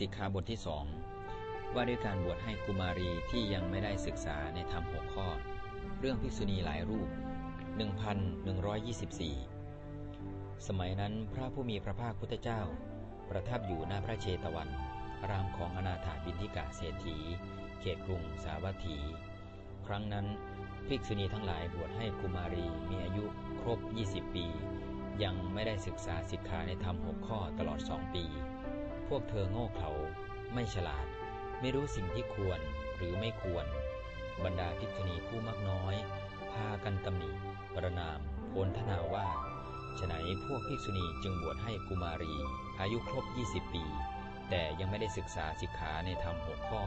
สิกขาบทที่สองว่าด้วยการบวชให้กุมารีที่ยังไม่ได้ศึกษาในธรรมหกข้อ เรื่องภิกษุณีหลายรูป 1124 สมัยนั้นพระผู้มีพระภาคพุทธเจ้า ประทับอยู่หน้าพระเชตวัน รามของอนาถาบินทิกาเศรษฐี เขตกรุงสาวัตถี ครั้งนั้นภิกษุณีทั้งหลายบวชให้กุมารีมีอายุครบ 20 ปี ยังไม่ได้ศึกษาสิกขาในธรรมหกข้อตลอดสองปี พวกเธอโง่เขลาไม่ฉลาด ไม่รู้สิ่งที่ควรหรือไม่ควร บรรดาภิกษุณีผู้มักน้อย พากันตำหนิประนามโพลทนาว่าฉไหนพวกภิกษุณีจึงบวชให้กุมารี อายุครบ 20 ปี แต่ยังไม่ได้ศึกษาสิกขาในธรรมหกข้อ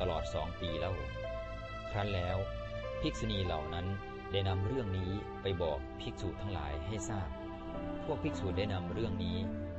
ตลอดสองปีแล้ว ครั้นแล้ว ภิกษุณีเหล่านั้นได้นำเรื่องนี้ไปบอกภิกษุทั้งหลายให้ทราบ พวกภิกษุได้นำเรื่องนี้